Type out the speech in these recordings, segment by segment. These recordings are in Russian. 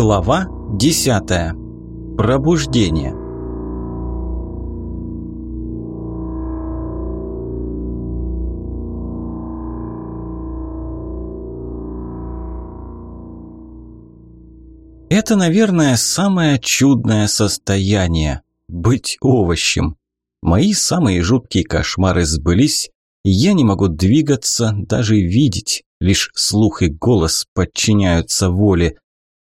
Глава 10. Пробуждение. Это, наверное, самое чудное состояние – быть овощем. Мои самые жуткие кошмары сбылись, я не могу двигаться, даже видеть, лишь слух и голос подчиняются воле.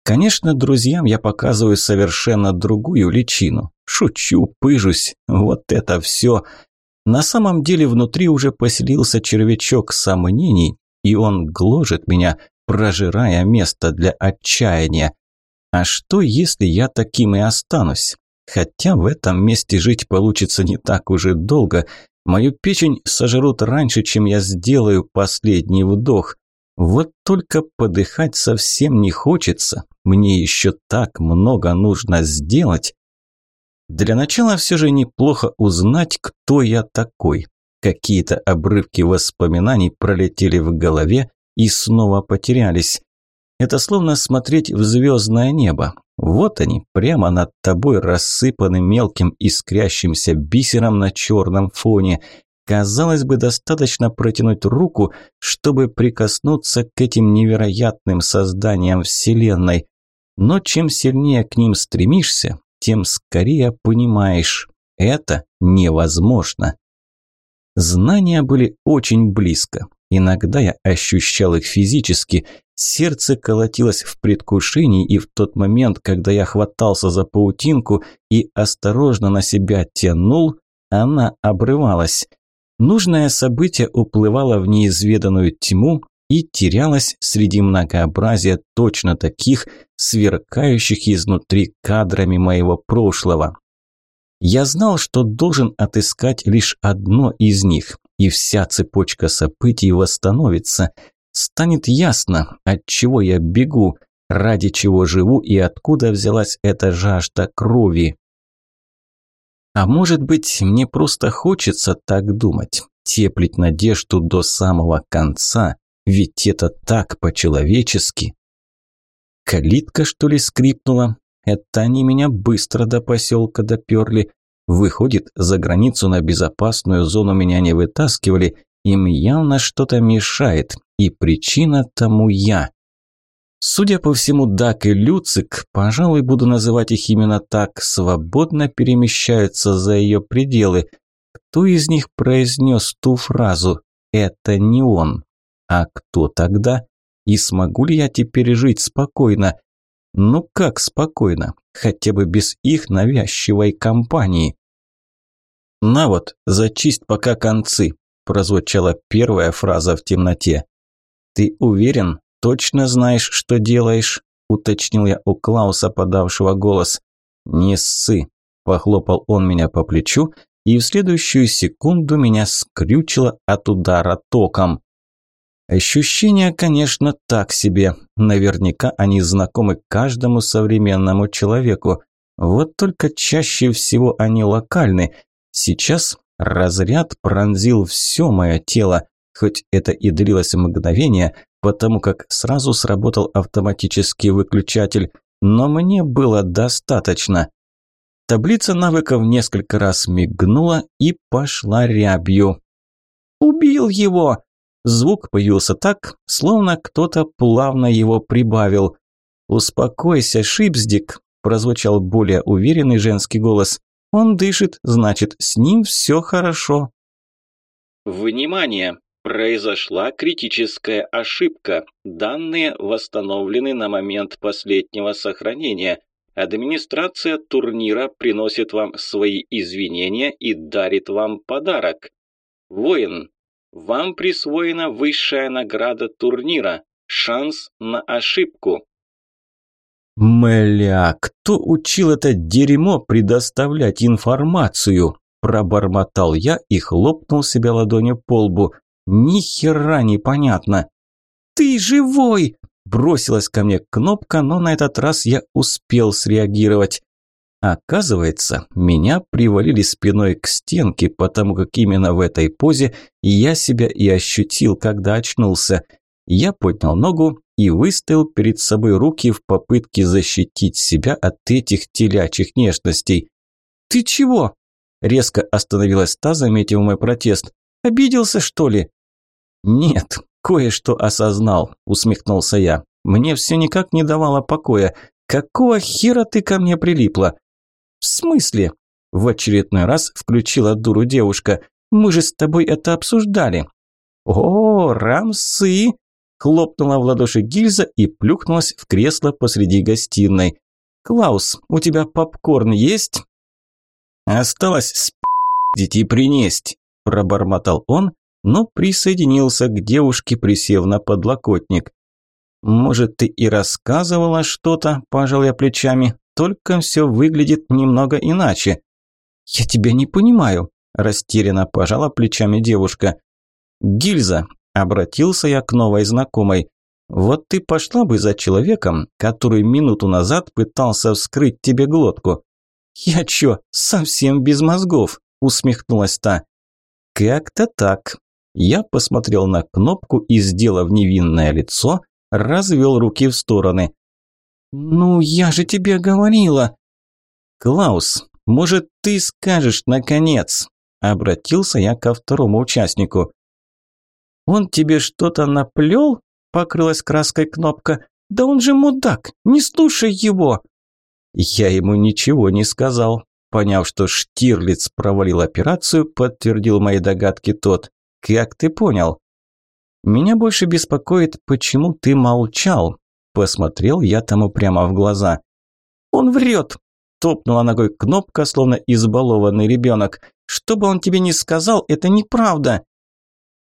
Конечно, друзьям я показываю совершенно другую личину. Шучу, пыжусь, вот это все. На самом деле внутри уже поселился червячок сомнений, и он гложет меня, прожирая место для отчаяния. А что, если я таким и останусь? Хотя в этом месте жить получится не так уже долго. Мою печень сожрут раньше, чем я сделаю последний вдох. Вот только подыхать совсем не хочется. Мне еще так много нужно сделать. Для начала все же неплохо узнать, кто я такой. Какие-то обрывки воспоминаний пролетели в голове и снова потерялись. Это словно смотреть в звездное небо. Вот они, прямо над тобой рассыпаны мелким искрящимся бисером на черном фоне. Казалось бы, достаточно протянуть руку, чтобы прикоснуться к этим невероятным созданиям Вселенной. Но чем сильнее к ним стремишься, тем скорее понимаешь – это невозможно. Знания были очень близко. Иногда я ощущал их физически, сердце колотилось в предвкушении, и в тот момент, когда я хватался за паутинку и осторожно на себя тянул, она обрывалась. Нужное событие уплывало в неизведанную тьму и терялось среди многообразия точно таких, сверкающих изнутри кадрами моего прошлого. Я знал, что должен отыскать лишь одно из них, и вся цепочка событий восстановится. Станет ясно, от чего я бегу, ради чего живу и откуда взялась эта жажда крови. А может быть, мне просто хочется так думать, теплить надежду до самого конца, ведь это так по-человечески. Калитка, что ли, скрипнула? Это они меня быстро до поселка доперли. Выходит, за границу на безопасную зону меня не вытаскивали, им явно что-то мешает, и причина тому я. Судя по всему, Дак и Люцик, пожалуй, буду называть их именно так, свободно перемещаются за ее пределы. Кто из них произнес ту фразу «это не он»? А кто тогда? И смогу ли я теперь жить спокойно? Ну как спокойно? Хотя бы без их навязчивой компании. «На вот, зачисть пока концы», – прозвучала первая фраза в темноте. «Ты уверен? Точно знаешь, что делаешь?» – уточнил я у Клауса, подавшего голос. «Не ссы», – похлопал он меня по плечу, и в следующую секунду меня скрючило от удара током. Ощущения, конечно, так себе. Наверняка они знакомы каждому современному человеку. Вот только чаще всего они локальны. Сейчас разряд пронзил все мое тело, хоть это и длилось мгновение, потому как сразу сработал автоматический выключатель, но мне было достаточно. Таблица навыков несколько раз мигнула и пошла рябью. «Убил его!» Звук появился так, словно кто-то плавно его прибавил. «Успокойся, Шипсдик», – прозвучал более уверенный женский голос. «Он дышит, значит, с ним все хорошо». «Внимание! Произошла критическая ошибка. Данные восстановлены на момент последнего сохранения. Администрация турнира приносит вам свои извинения и дарит вам подарок. Воин, вам присвоена высшая награда турнира. Шанс на ошибку. «Мля, кто учил это дерьмо предоставлять информацию?» Пробормотал я и хлопнул себя ладонью по лбу. «Ни хера непонятно!» «Ты живой!» Бросилась ко мне кнопка, но на этот раз я успел среагировать. Оказывается, меня привалили спиной к стенке, потому как именно в этой позе я себя и ощутил, когда очнулся. Я поднял ногу и выставил перед собой руки в попытке защитить себя от этих телячьих нежностей. «Ты чего?» – резко остановилась та, заметив мой протест. «Обиделся, что ли?» «Нет, кое-что осознал», – усмехнулся я. «Мне все никак не давало покоя. Какого хера ты ко мне прилипла?» «В смысле?» – в очередной раз включила дуру девушка. «Мы же с тобой это обсуждали». «О, рамсы!» – хлопнула в ладоши гильза и плюхнулась в кресло посреди гостиной. «Клаус, у тебя попкорн есть?» «Осталось спить и принесть», – пробормотал он, но присоединился к девушке, присев на подлокотник. «Может, ты и рассказывала что-то?» – пожал я плечами. «Только все выглядит немного иначе». «Я тебя не понимаю», – растерянно пожала плечами девушка. «Гильза», – обратился я к новой знакомой. «Вот ты пошла бы за человеком, который минуту назад пытался вскрыть тебе глотку». «Я чё, совсем без мозгов?» – усмехнулась та. «Как-то так». Я посмотрел на кнопку и, сделав невинное лицо, развел руки в стороны. «Ну, я же тебе говорила!» «Клаус, может, ты скажешь, наконец?» Обратился я ко второму участнику. «Он тебе что-то наплел?» Покрылась краской кнопка. «Да он же мудак! Не слушай его!» Я ему ничего не сказал. Поняв, что Штирлиц провалил операцию, подтвердил мои догадки тот. «Как ты понял?» «Меня больше беспокоит, почему ты молчал?» Посмотрел я тому прямо в глаза. «Он врет!» Топнула ногой кнопка, словно избалованный ребенок. «Что бы он тебе ни сказал, это неправда!»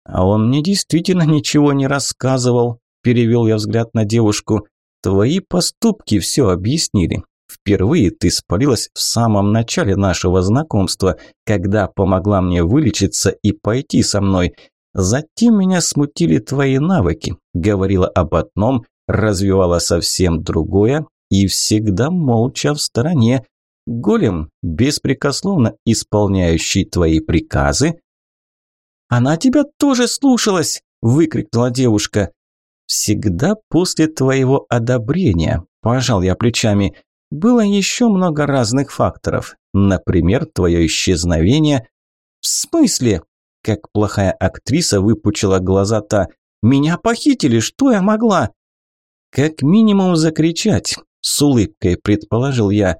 «А он мне действительно ничего не рассказывал», – перевел я взгляд на девушку. «Твои поступки все объяснили. Впервые ты спалилась в самом начале нашего знакомства, когда помогла мне вылечиться и пойти со мной. Затем меня смутили твои навыки, говорила об одном, развивала совсем другое и всегда молча в стороне. Голем, беспрекословно исполняющий твои приказы. «Она тебя тоже слушалась!» – выкрикнула девушка. «Всегда после твоего одобрения», – пожал я плечами. «Было еще много разных факторов. Например, твое исчезновение». «В смысле?» Как плохая актриса выпучила глаза та. «Меня похитили, что я могла?» «Как минимум закричать», – с улыбкой предположил я.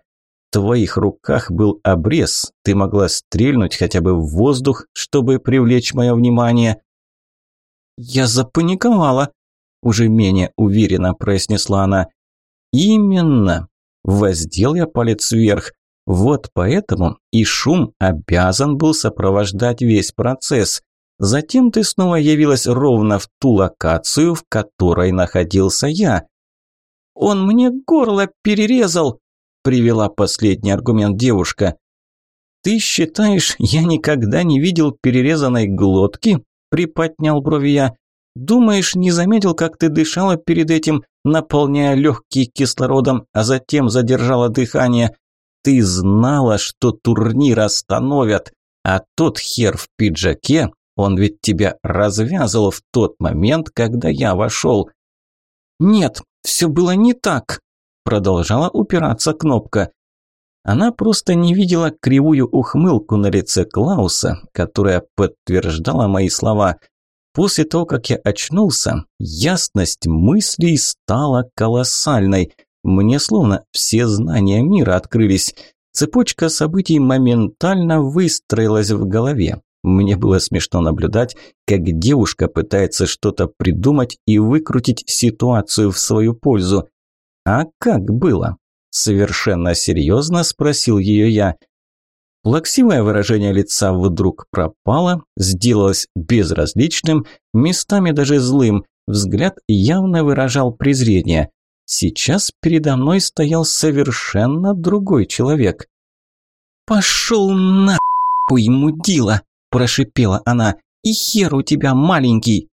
В твоих руках был обрез, ты могла стрельнуть хотя бы в воздух, чтобы привлечь мое внимание». «Я запаниковала», – уже менее уверенно произнесла она. «Именно», – воздел я палец вверх. Вот поэтому и шум обязан был сопровождать весь процесс. Затем ты снова явилась ровно в ту локацию, в которой находился я. «Он мне горло перерезал!» – привела последний аргумент девушка. «Ты считаешь, я никогда не видел перерезанной глотки?» – приподнял брови я. «Думаешь, не заметил, как ты дышала перед этим, наполняя легкие кислородом, а затем задержала дыхание? Ты знала, что турнир остановят, а тот хер в пиджаке, он ведь тебя развязывал в тот момент, когда я вошел. Нет, все было не так, продолжала упираться кнопка. Она просто не видела кривую ухмылку на лице Клауса, которая подтверждала мои слова. После того, как я очнулся, ясность мыслей стала колоссальной. Мне словно все знания мира открылись. Цепочка событий моментально выстроилась в голове. Мне было смешно наблюдать, как девушка пытается что-то придумать и выкрутить ситуацию в свою пользу. «А как было?» – совершенно серьезно спросил ее я. Плаксивое выражение лица вдруг пропало, сделалось безразличным, местами даже злым, взгляд явно выражал презрение. Сейчас передо мной стоял совершенно другой человек. «Пошел нахуй, мудила!» – прошипела она. «И хер у тебя маленький!»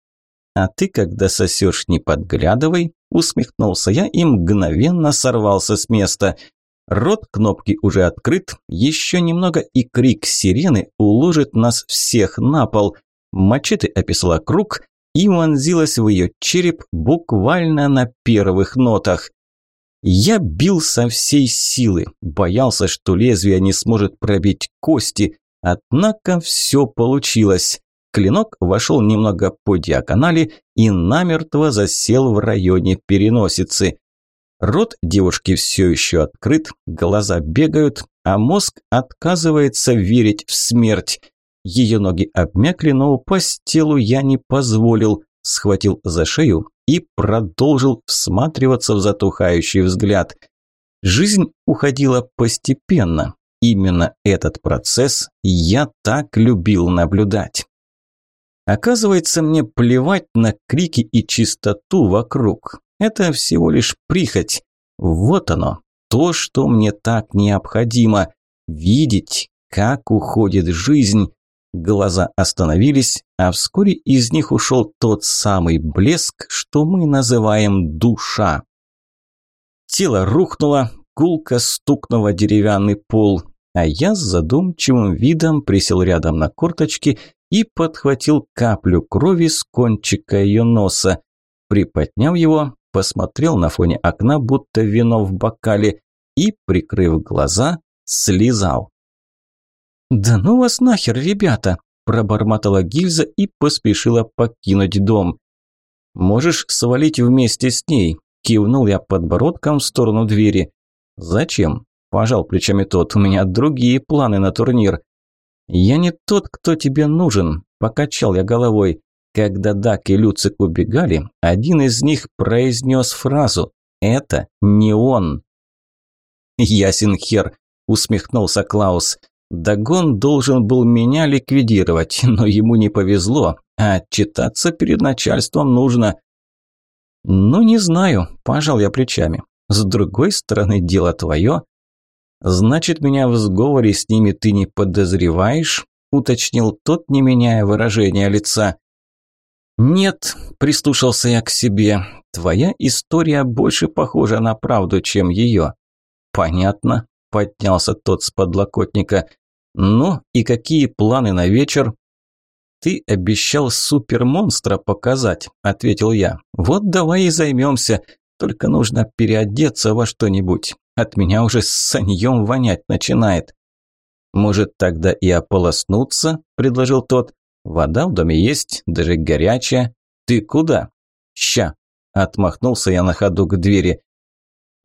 «А ты, когда сосешь, не подглядывай!» – усмехнулся я и мгновенно сорвался с места. Рот кнопки уже открыт, еще немного и крик сирены уложит нас всех на пол. Мачете описала круг, и вонзилась в ее череп буквально на первых нотах. Я бил со всей силы, боялся, что лезвие не сможет пробить кости, однако все получилось. Клинок вошел немного по диагонали и намертво засел в районе переносицы. Рот девушки все еще открыт, глаза бегают, а мозг отказывается верить в смерть. Ее ноги обмякли, но упасть телу я не позволил, схватил за шею и продолжил всматриваться в затухающий взгляд. Жизнь уходила постепенно. Именно этот процесс я так любил наблюдать. Оказывается, мне плевать на крики и чистоту вокруг. Это всего лишь прихоть. Вот оно, то, что мне так необходимо. Видеть, как уходит жизнь. Глаза остановились, а вскоре из них ушел тот самый блеск, что мы называем душа. Тело рухнуло, гулко стукнуло деревянный пол, а я с задумчивым видом присел рядом на корточки и подхватил каплю крови с кончика ее носа. Приподняв его, посмотрел на фоне окна, будто вино в бокале, и, прикрыв глаза, слезал. «Да ну вас нахер, ребята!» – пробормотала гильза и поспешила покинуть дом. «Можешь свалить вместе с ней», – кивнул я подбородком в сторону двери. «Зачем?» – пожал плечами тот. «У меня другие планы на турнир». «Я не тот, кто тебе нужен», – покачал я головой. Когда Дак и Люцик убегали, один из них произнес фразу «Это не он». «Ясен хер», – усмехнулся Клаус. «Дагон должен был меня ликвидировать, но ему не повезло, а отчитаться перед начальством нужно». «Ну, не знаю», – пожал я плечами. «С другой стороны, дело твое». «Значит, меня в сговоре с ними ты не подозреваешь?» – уточнил тот, не меняя выражения лица. «Нет», – прислушался я к себе, – «твоя история больше похожа на правду, чем ее». «Понятно», – поднялся тот с подлокотника. «Ну и какие планы на вечер?» «Ты обещал супермонстра показать», – ответил я. «Вот давай и займемся, только нужно переодеться во что-нибудь. От меня уже с саньем вонять начинает». «Может, тогда и ополоснуться?» – предложил тот. Вода в доме есть, даже горячая. Ты куда? Ща. Отмахнулся я на ходу к двери.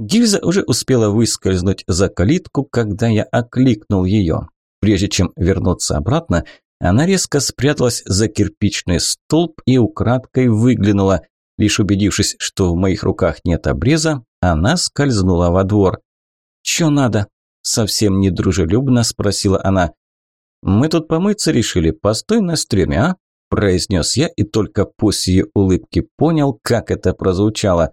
Гильза уже успела выскользнуть за калитку, когда я окликнул ее. Прежде чем вернуться обратно, она резко спряталась за кирпичный столб и украдкой выглянула. Лишь убедившись, что в моих руках нет обреза, она скользнула во двор. «Чё надо?» – совсем недружелюбно спросила она. «Мы тут помыться решили, постой на стреме, а?» – произнес я и только после ее улыбки понял, как это прозвучало.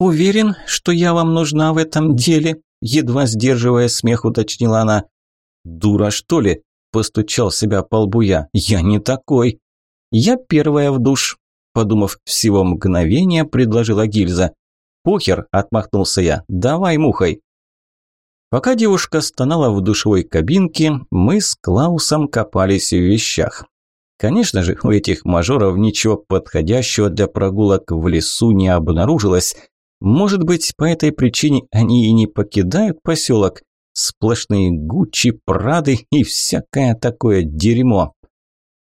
«Уверен, что я вам нужна в этом деле?» – едва сдерживая смех, уточнила она. «Дура, что ли?» – постучал себя по лбу я. «Я не такой». «Я первая в душ», – подумав всего мгновения, предложила гильза. «Похер», – отмахнулся я, – «давай мухой». Пока девушка стонала в душевой кабинке, мы с Клаусом копались в вещах. Конечно же, у этих мажоров ничего подходящего для прогулок в лесу не обнаружилось. Может быть, по этой причине они и не покидают поселок. Сплошные Гуччи, Прады и всякое такое дерьмо.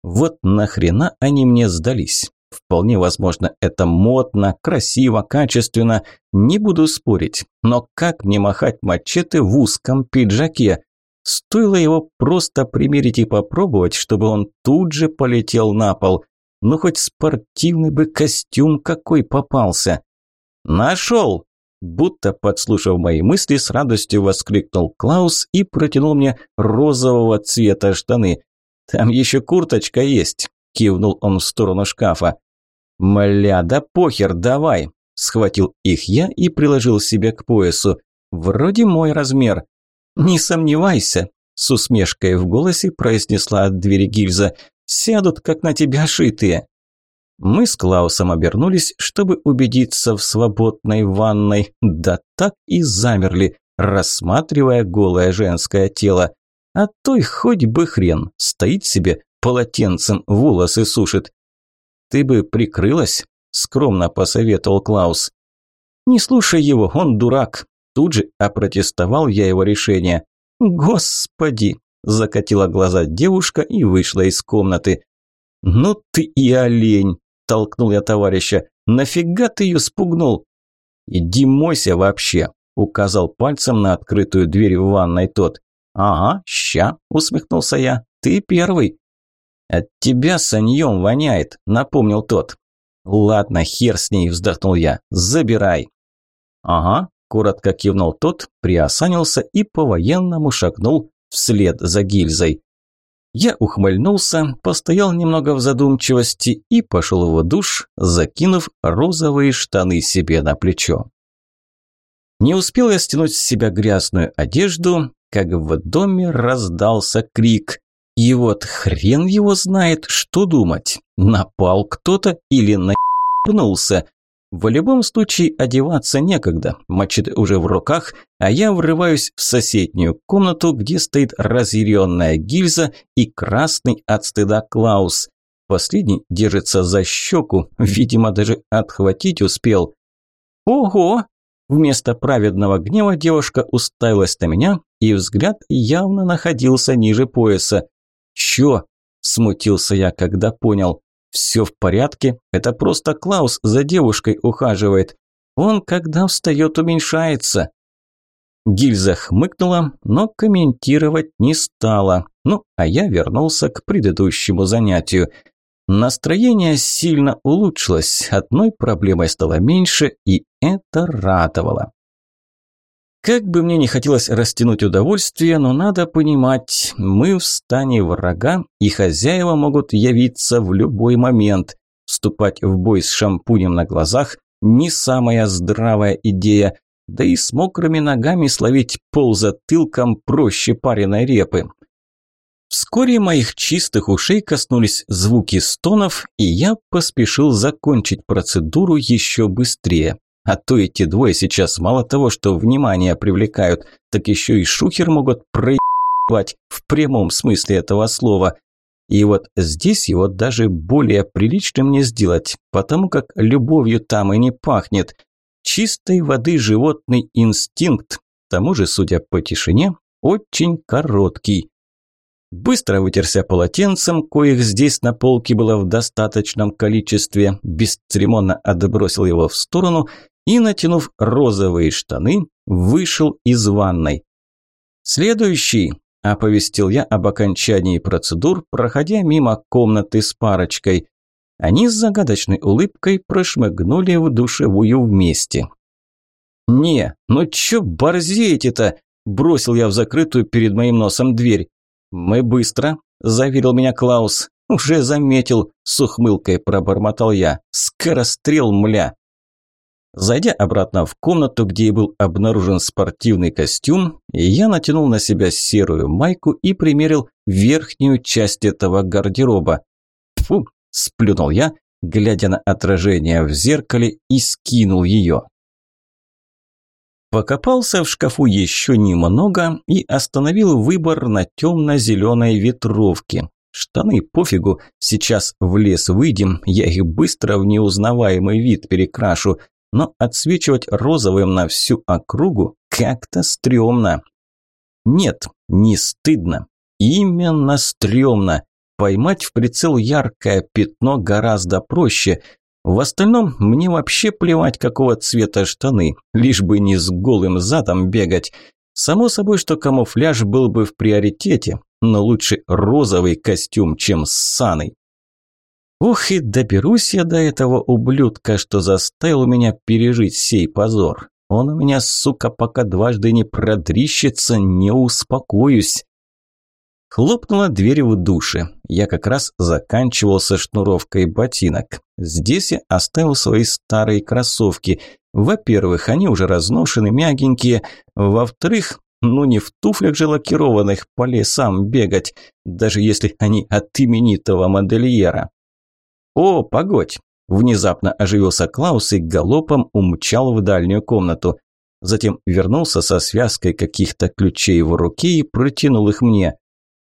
Вот нахрена они мне сдались? Вполне возможно, это модно, красиво, качественно, не буду спорить. Но как мне махать мачете в узком пиджаке? Стоило его просто примерить и попробовать, чтобы он тут же полетел на пол. Ну хоть спортивный бы костюм какой попался. Нашел! Будто подслушав мои мысли, с радостью воскликнул Клаус и протянул мне розового цвета штаны. Там еще курточка есть кивнул он в сторону шкафа. «Мля, да похер, давай!» Схватил их я и приложил себе к поясу. «Вроде мой размер». «Не сомневайся», – с усмешкой в голосе произнесла от двери гильза. «Сядут, как на тебя шитые». Мы с Клаусом обернулись, чтобы убедиться в свободной ванной, да так и замерли, рассматривая голое женское тело. А той хоть бы хрен, стоит себе, полотенцем волосы сушит. ты бы прикрылась», – скромно посоветовал Клаус. «Не слушай его, он дурак», – тут же опротестовал я его решение. «Господи!» – закатила глаза девушка и вышла из комнаты. «Ну ты и олень!» – толкнул я товарища. «Нафига ты ее спугнул?» «Иди мойся вообще!» – указал пальцем на открытую дверь в ванной тот. «Ага, ща!» – усмехнулся я. «Ты первый!» «От тебя саньем воняет», – напомнил тот. «Ладно, хер с ней», – вздохнул я. «Забирай». «Ага», – коротко кивнул тот, приосанился и по-военному шагнул вслед за гильзой. Я ухмыльнулся, постоял немного в задумчивости и пошел в душ, закинув розовые штаны себе на плечо. Не успел я стянуть с себя грязную одежду, как в доме раздался крик. И вот хрен его знает, что думать. Напал кто-то или наебнулся. В любом случае одеваться некогда, мачете уже в руках, а я врываюсь в соседнюю комнату, где стоит разъяренная гильза и красный от стыда Клаус. Последний держится за щеку, видимо, даже отхватить успел. «Ого!» Вместо праведного гнева девушка уставилась на меня, и взгляд явно находился ниже пояса. «Чё?» – смутился я, когда понял. «Все в порядке, это просто Клаус за девушкой ухаживает. Он, когда встает, уменьшается». Гильза хмыкнула, но комментировать не стала. Ну, а я вернулся к предыдущему занятию. Настроение сильно улучшилось, одной проблемой стало меньше, и это радовало. Как бы мне не хотелось растянуть удовольствие, но надо понимать, мы в стане врага, и хозяева могут явиться в любой момент. Вступать в бой с шампунем на глазах – не самая здравая идея, да и с мокрыми ногами словить пол затылком проще пареной репы. Вскоре моих чистых ушей коснулись звуки стонов, и я поспешил закончить процедуру еще быстрее. А то эти двое сейчас мало того, что внимание привлекают, так еще и шухер могут проебать в прямом смысле этого слова. И вот здесь его даже более приличным не сделать, потому как любовью там и не пахнет. Чистой воды животный инстинкт, к тому же, судя по тишине, очень короткий. Быстро вытерся полотенцем, коих здесь на полке было в достаточном количестве, бесцеремонно отбросил его в сторону и, натянув розовые штаны, вышел из ванной. «Следующий», – оповестил я об окончании процедур, проходя мимо комнаты с парочкой. Они с загадочной улыбкой прошмыгнули в душевую вместе. «Не, ну чё борзеете-то?» – бросил я в закрытую перед моим носом дверь. «Мы быстро», – заверил меня Клаус. «Уже заметил», – с ухмылкой пробормотал я. «Скорострел, мля». Зайдя обратно в комнату, где и был обнаружен спортивный костюм, я натянул на себя серую майку и примерил верхнюю часть этого гардероба. Фу, сплюнул я, глядя на отражение в зеркале и скинул ее. Покопался в шкафу еще немного и остановил выбор на темно-зеленой ветровке. Штаны пофигу, сейчас в лес выйдем, я их быстро в неузнаваемый вид перекрашу но отсвечивать розовым на всю округу как-то стрёмно. Нет, не стыдно. Именно стрёмно. Поймать в прицел яркое пятно гораздо проще. В остальном мне вообще плевать, какого цвета штаны, лишь бы не с голым задом бегать. Само собой, что камуфляж был бы в приоритете, но лучше розовый костюм, чем ссаный. Ух, и доберусь я до этого ублюдка, что заставил меня пережить сей позор. Он у меня, сука, пока дважды не продрищется, не успокоюсь. Хлопнула дверь в душе. Я как раз заканчивал со шнуровкой ботинок. Здесь я оставил свои старые кроссовки. Во-первых, они уже разношены, мягенькие. Во-вторых, ну не в туфлях же лакированных по лесам бегать, даже если они от именитого модельера. «О, погодь!» Внезапно оживился Клаус и галопом умчал в дальнюю комнату. Затем вернулся со связкой каких-то ключей в руке и протянул их мне.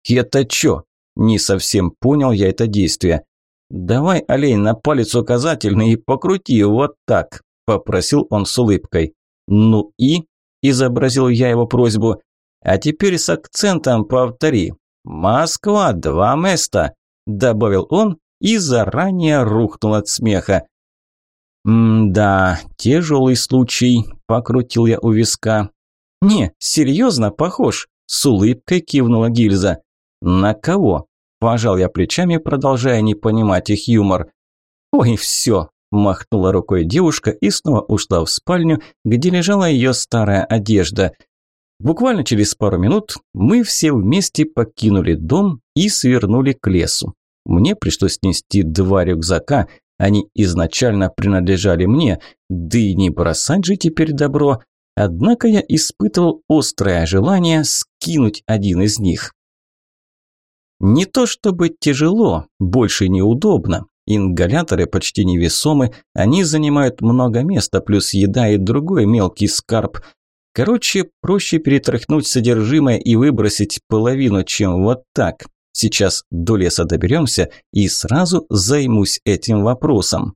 «Это чё?» Не совсем понял я это действие. «Давай, олень, на палец указательный и покрути вот так», – попросил он с улыбкой. «Ну и?» – изобразил я его просьбу. «А теперь с акцентом повтори. Москва, два места», – добавил он и заранее рухнул от смеха. «М-да, тяжелый случай», – покрутил я у виска. «Не, серьезно, похож», – с улыбкой кивнула гильза. «На кого?» – пожал я плечами, продолжая не понимать их юмор. «Ой, все», – махнула рукой девушка и снова ушла в спальню, где лежала ее старая одежда. Буквально через пару минут мы все вместе покинули дом и свернули к лесу. Мне пришлось нести два рюкзака, они изначально принадлежали мне, да и не бросать же теперь добро. Однако я испытывал острое желание скинуть один из них. Не то чтобы тяжело, больше неудобно. Ингаляторы почти невесомы, они занимают много места, плюс еда и другой мелкий скарб. Короче, проще перетряхнуть содержимое и выбросить половину, чем вот так. Сейчас до леса доберемся и сразу займусь этим вопросом.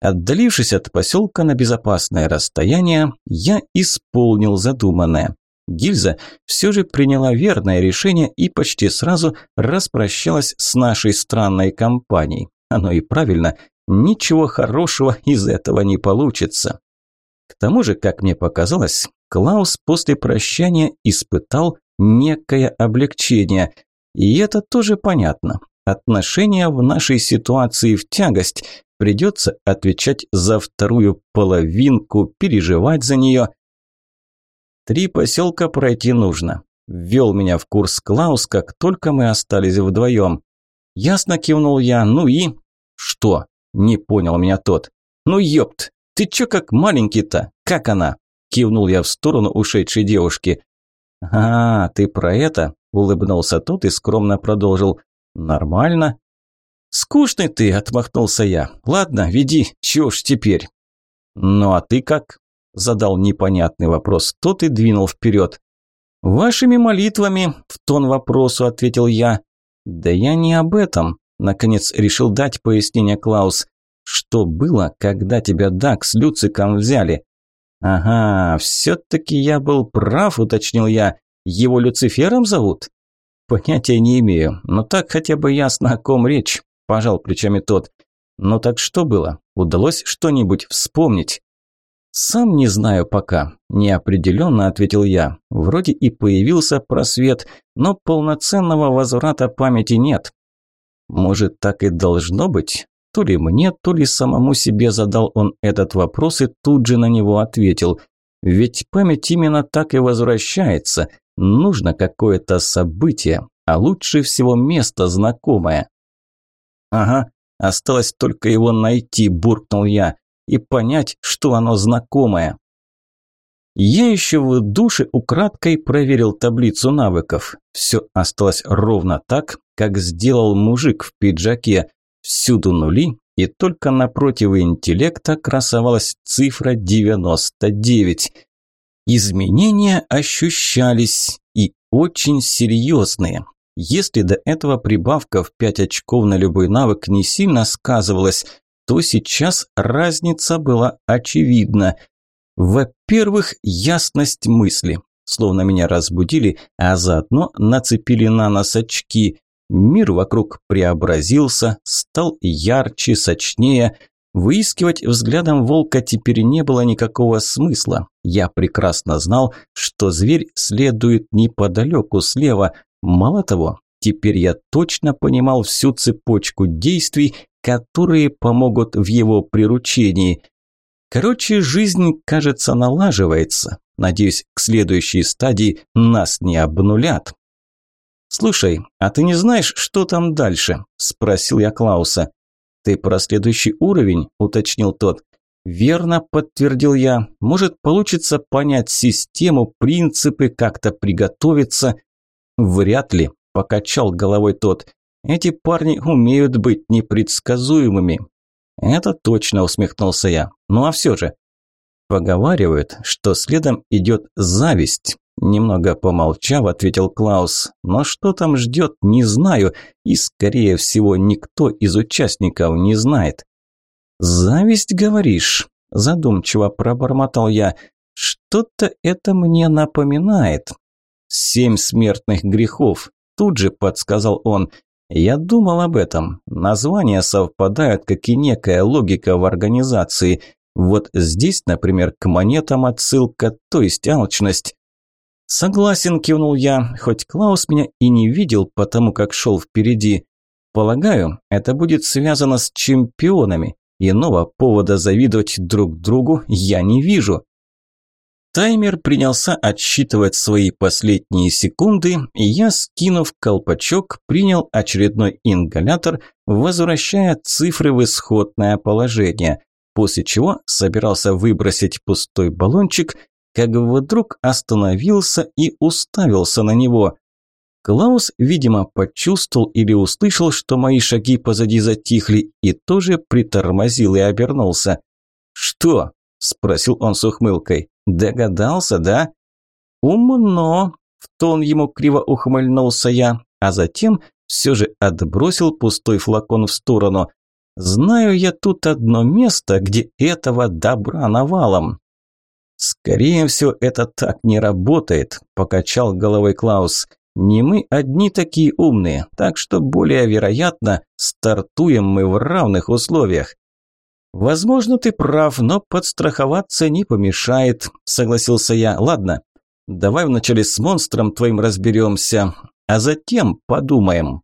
Отдалившись от поселка на безопасное расстояние, я исполнил задуманное. Гильза все же приняла верное решение и почти сразу распрощалась с нашей странной компанией. Оно и правильно, ничего хорошего из этого не получится. К тому же, как мне показалось, Клаус после прощания испытал некое облегчение – и это тоже понятно. Отношения в нашей ситуации в тягость. Придется отвечать за вторую половинку, переживать за нее. Три поселка пройти нужно. Ввел меня в курс Клаус, как только мы остались вдвоем. Ясно кивнул я, ну и... Что? Не понял меня тот. Ну ёпт, ты чё как маленький-то? Как она? Кивнул я в сторону ушедшей девушки. «А, ты про это?» – улыбнулся тот и скромно продолжил. «Нормально?» «Скучный ты», – отмахнулся я. «Ладно, веди, чего ж теперь?» «Ну а ты как?» – задал непонятный вопрос тот и двинул вперед. «Вашими молитвами», – в тон вопросу ответил я. «Да я не об этом», – наконец решил дать пояснение Клаус. «Что было, когда тебя Дак с Люциком взяли? «Ага, все-таки я был прав», – уточнил я. «Его Люцифером зовут?» «Понятия не имею, но так хотя бы ясно, о ком речь», – пожал плечами тот. «Ну так что было? Удалось что-нибудь вспомнить?» «Сам не знаю пока», – неопределенно ответил я. «Вроде и появился просвет, но полноценного возврата памяти нет». «Может, так и должно быть?» То ли мне, то ли самому себе задал он этот вопрос и тут же на него ответил. Ведь память именно так и возвращается. Нужно какое-то событие, а лучше всего место знакомое. Ага, осталось только его найти, буркнул я, и понять, что оно знакомое. Я еще в душе украдкой проверил таблицу навыков. Все осталось ровно так, как сделал мужик в пиджаке. Всюду нули, и только напротив интеллекта красовалась цифра 99. Изменения ощущались и очень серьезные. Если до этого прибавка в 5 очков на любой навык не сильно сказывалась, то сейчас разница была очевидна. Во-первых, ясность мысли. Словно меня разбудили, а заодно нацепили на нос очки. Мир вокруг преобразился, стал ярче, сочнее. Выискивать взглядом волка теперь не было никакого смысла. Я прекрасно знал, что зверь следует неподалеку слева. Мало того, теперь я точно понимал всю цепочку действий, которые помогут в его приручении. Короче, жизнь, кажется, налаживается. Надеюсь, к следующей стадии нас не обнулят. «Слушай, а ты не знаешь, что там дальше?» – спросил я Клауса. «Ты про следующий уровень?» – уточнил тот. «Верно», – подтвердил я. «Может, получится понять систему, принципы, как-то приготовиться?» «Вряд ли», – покачал головой тот. «Эти парни умеют быть непредсказуемыми». «Это точно», – усмехнулся я. «Ну а все же». Поговаривают, что следом идет зависть, Немного помолчав, ответил Клаус. Но что там ждет, не знаю, и, скорее всего, никто из участников не знает. «Зависть, говоришь?» – задумчиво пробормотал я. «Что-то это мне напоминает». «Семь смертных грехов», – тут же подсказал он. «Я думал об этом. Названия совпадают, как и некая логика в организации. Вот здесь, например, к монетам отсылка, то есть алчность». «Согласен», – кивнул я, хоть Клаус меня и не видел, потому как шел впереди. «Полагаю, это будет связано с чемпионами. Иного повода завидовать друг другу я не вижу. Таймер принялся отсчитывать свои последние секунды, и я, скинув колпачок, принял очередной ингалятор, возвращая цифры в исходное положение, после чего собирался выбросить пустой баллончик, как вдруг остановился и уставился на него. Клаус, видимо, почувствовал или услышал, что мои шаги позади затихли, и тоже притормозил и обернулся. «Что?» – спросил он с ухмылкой. «Догадался, да?» «Умно!» – в тон ему криво ухмыльнулся я, а затем все же отбросил пустой флакон в сторону. «Знаю я тут одно место, где этого добра навалом». «Скорее всего, это так не работает», – покачал головой Клаус. Не мы одни такие умные, так что более вероятно, стартуем мы в равных условиях. Возможно, ты прав, но подстраховаться не помешает, согласился я. Ладно, давай вначале с монстром твоим разберемся, а затем подумаем.